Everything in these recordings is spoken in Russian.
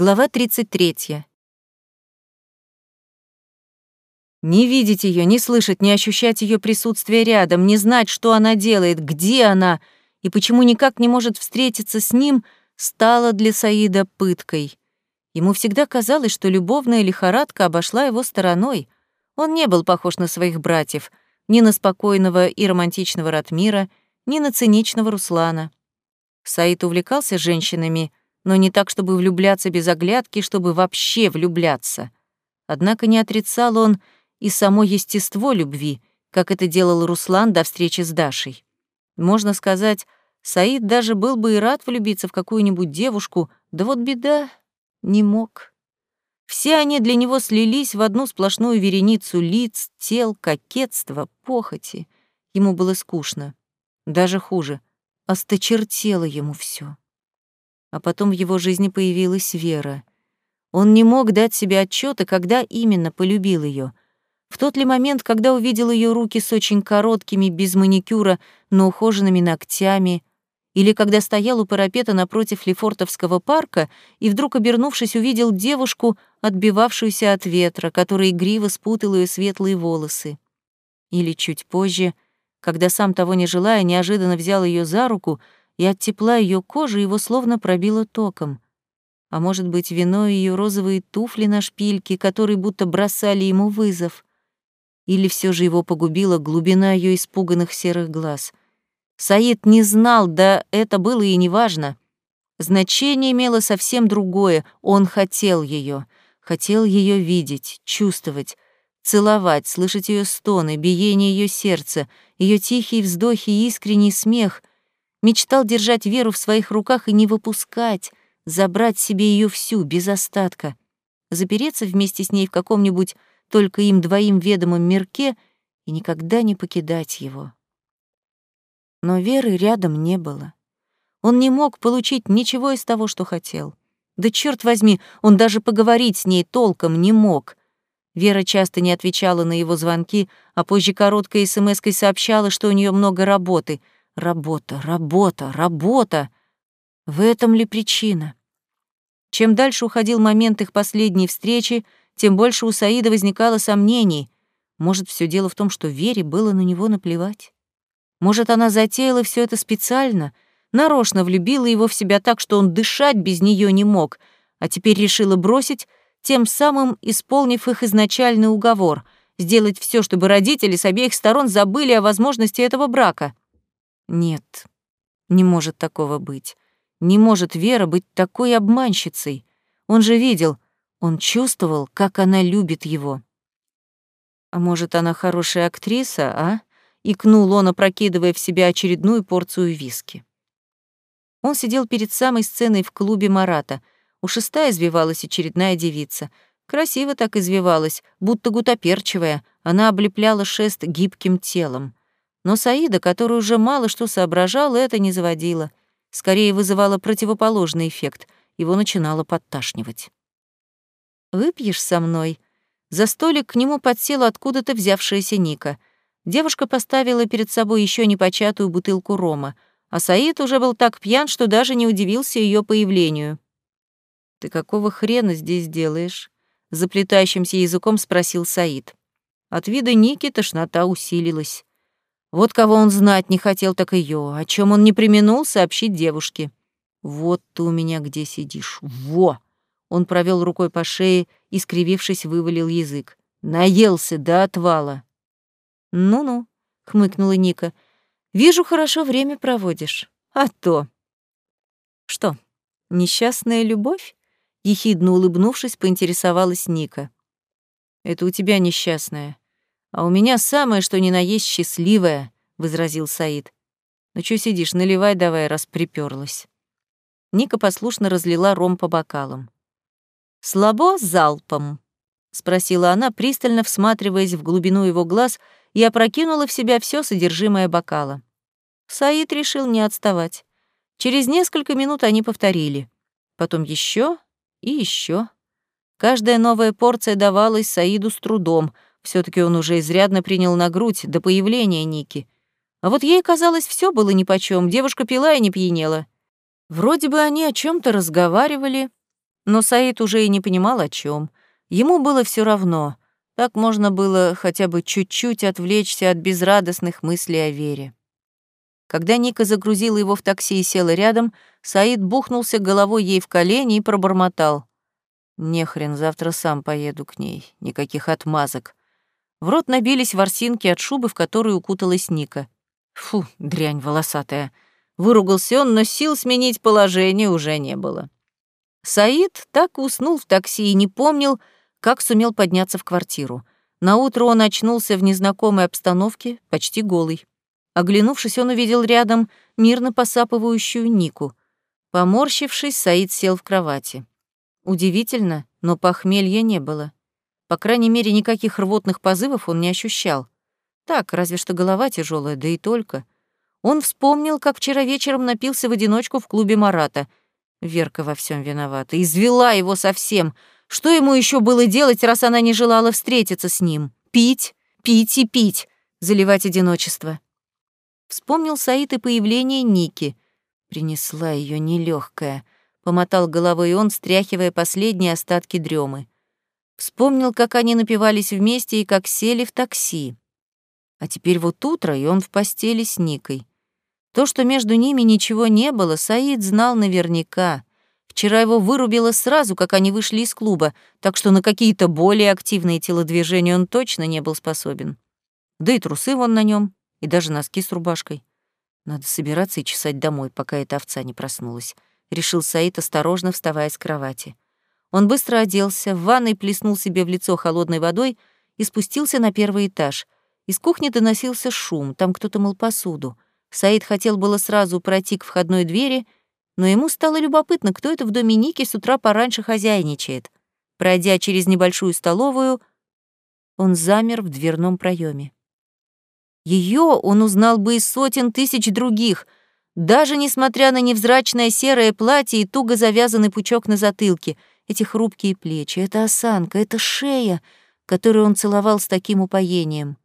Глава 33. Не видеть ее, не слышать, не ощущать ее присутствия рядом, не знать, что она делает, где она и почему никак не может встретиться с ним, стало для Саида пыткой. Ему всегда казалось, что любовная лихорадка обошла его стороной. Он не был похож на своих братьев, ни на спокойного и романтичного Ратмира, ни на циничного Руслана. Саид увлекался женщинами, но не так, чтобы влюбляться без оглядки, чтобы вообще влюбляться. Однако не отрицал он и само естество любви, как это делал Руслан до встречи с Дашей. Можно сказать, Саид даже был бы и рад влюбиться в какую-нибудь девушку, да вот беда, не мог. Все они для него слились в одну сплошную вереницу лиц, тел, кокетства, похоти. Ему было скучно. Даже хуже, осточертело ему все. А потом в его жизни появилась Вера. Он не мог дать себе отчета, когда именно полюбил ее. В тот ли момент, когда увидел ее руки с очень короткими, без маникюра, но ухоженными ногтями, или когда стоял у парапета напротив Лефортовского парка и вдруг, обернувшись, увидел девушку, отбивавшуюся от ветра, которая игриво спутала ее светлые волосы. Или чуть позже, когда сам того не желая, неожиданно взял ее за руку — и от тепла ее кожи его словно пробило током. А может быть, вино ее розовые туфли на шпильке, которые будто бросали ему вызов. Или все же его погубила глубина ее испуганных серых глаз. Саид не знал, да это было и неважно. Значение имело совсем другое. Он хотел ее, хотел ее видеть, чувствовать, целовать, слышать ее стоны, биение ее сердца, ее тихие вздохи и искренний смех, Мечтал держать Веру в своих руках и не выпускать, забрать себе ее всю, без остатка, запереться вместе с ней в каком-нибудь только им двоим ведомом мирке и никогда не покидать его. Но Веры рядом не было. Он не мог получить ничего из того, что хотел. Да черт возьми, он даже поговорить с ней толком не мог. Вера часто не отвечала на его звонки, а позже короткой смс-кой сообщала, что у нее много работы — Работа, работа, работа. В этом ли причина? Чем дальше уходил момент их последней встречи, тем больше у Саида возникало сомнений. Может, все дело в том, что Вере было на него наплевать? Может, она затеяла все это специально, нарочно влюбила его в себя так, что он дышать без нее не мог, а теперь решила бросить, тем самым исполнив их изначальный уговор — сделать все, чтобы родители с обеих сторон забыли о возможности этого брака. Нет, не может такого быть. Не может Вера быть такой обманщицей. Он же видел, он чувствовал, как она любит его. А может, она хорошая актриса, а? Икнул он, опрокидывая в себя очередную порцию виски. Он сидел перед самой сценой в клубе Марата. У шестая извивалась очередная девица. Красиво так извивалась, будто гутоперчивая. Она облепляла шест гибким телом. Но Саида, который уже мало что соображал, это не заводило. Скорее вызывало противоположный эффект. Его начинало подташнивать. «Выпьешь со мной?» За столик к нему подсела откуда-то взявшаяся Ника. Девушка поставила перед собой еще непочатую бутылку рома, а Саид уже был так пьян, что даже не удивился ее появлению. «Ты какого хрена здесь делаешь?» — заплетающимся языком спросил Саид. От вида Ники тошнота усилилась. Вот кого он знать не хотел, так ее, о чем он не применул сообщить девушке. «Вот ты у меня где сидишь, во!» Он провел рукой по шее и, скривившись, вывалил язык. «Наелся до отвала!» «Ну-ну», — хмыкнула Ника. «Вижу, хорошо время проводишь. А то...» «Что, несчастная любовь?» Ехидно улыбнувшись, поинтересовалась Ника. «Это у тебя несчастная. «А у меня самое, что ни на есть счастливое», — возразил Саид. «Ну чё сидишь, наливай давай, раз припёрлась». Ника послушно разлила ром по бокалам. «Слабо залпом?» — спросила она, пристально всматриваясь в глубину его глаз и опрокинула в себя все содержимое бокала. Саид решил не отставать. Через несколько минут они повторили. Потом еще и еще. Каждая новая порция давалась Саиду с трудом — все таки он уже изрядно принял на грудь до появления Ники. А вот ей казалось, все было нипочем, девушка пила и не пьянела. Вроде бы они о чем то разговаривали, Но Саид уже и не понимал, о чем. Ему было все равно. Так можно было хотя бы чуть-чуть отвлечься от безрадостных мыслей о Вере. Когда Ника загрузила его в такси и села рядом, Саид бухнулся головой ей в колени и пробормотал. «Нехрен, завтра сам поеду к ней. Никаких отмазок». В рот набились ворсинки от шубы, в которую укуталась Ника. Фу, дрянь волосатая. Выругался он, но сил сменить положение уже не было. Саид так уснул в такси и не помнил, как сумел подняться в квартиру. Наутро он очнулся в незнакомой обстановке, почти голый. Оглянувшись, он увидел рядом мирно посапывающую Нику. Поморщившись, Саид сел в кровати. Удивительно, но похмелья не было. По крайней мере, никаких рвотных позывов он не ощущал. Так, разве что голова тяжелая, да и только. Он вспомнил, как вчера вечером напился в одиночку в клубе Марата. Верка во всем виновата. Извела его совсем. Что ему еще было делать, раз она не желала встретиться с ним? Пить, пить и пить, заливать одиночество. Вспомнил Саид и появление Ники. Принесла ее нелегкая. Помотал головой он, стряхивая последние остатки дремы. Вспомнил, как они напивались вместе и как сели в такси. А теперь вот утро, и он в постели с Никой. То, что между ними ничего не было, Саид знал наверняка. Вчера его вырубило сразу, как они вышли из клуба, так что на какие-то более активные телодвижения он точно не был способен. Да и трусы вон на нем, и даже носки с рубашкой. Надо собираться и чесать домой, пока эта овца не проснулась, решил Саид, осторожно вставая с кровати. Он быстро оделся, в ванной плеснул себе в лицо холодной водой и спустился на первый этаж. Из кухни доносился шум, там кто-то мыл посуду. Саид хотел было сразу пройти к входной двери, но ему стало любопытно, кто это в доме Ники с утра пораньше хозяйничает. Пройдя через небольшую столовую, он замер в дверном проеме. Ее он узнал бы из сотен тысяч других, даже несмотря на невзрачное серое платье и туго завязанный пучок на затылке, эти хрупкие плечи, эта осанка, эта шея, которую он целовал с таким упоением.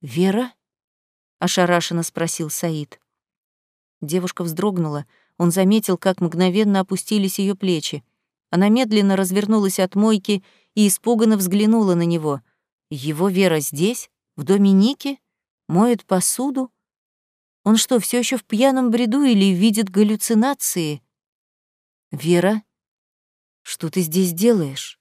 «Вера?» — ошарашенно спросил Саид. Девушка вздрогнула. Он заметил, как мгновенно опустились ее плечи. Она медленно развернулась от мойки и испуганно взглянула на него. Его Вера здесь, в доме Ники, моет посуду? Он что, все еще в пьяном бреду или видит галлюцинации? Вера, что ты здесь делаешь?